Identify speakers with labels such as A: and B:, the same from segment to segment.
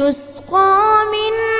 A: تسقى من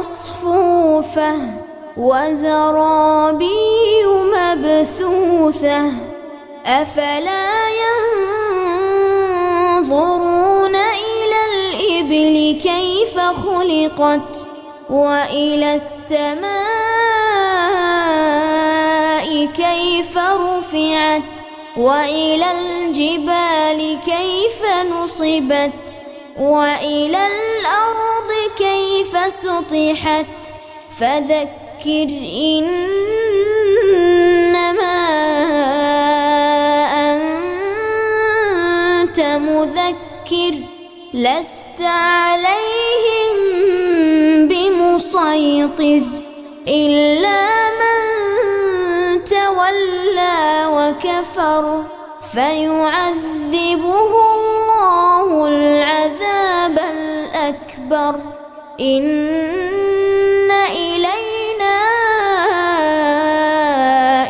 A: مصفوفة وزرابي مبثوثة أفلا ينظرون إلى الإبل كيف خلقت وإلى السماء كيف رفعت وإلى الجبال كيف نصبت وإلى كيف سطحت فذكر إنما أنت مذكر. لست عليهم بمسيطر. إلا من تولى وكفر فيعذبه الله العذاب الأكبر. إن إلينا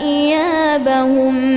A: إيابهم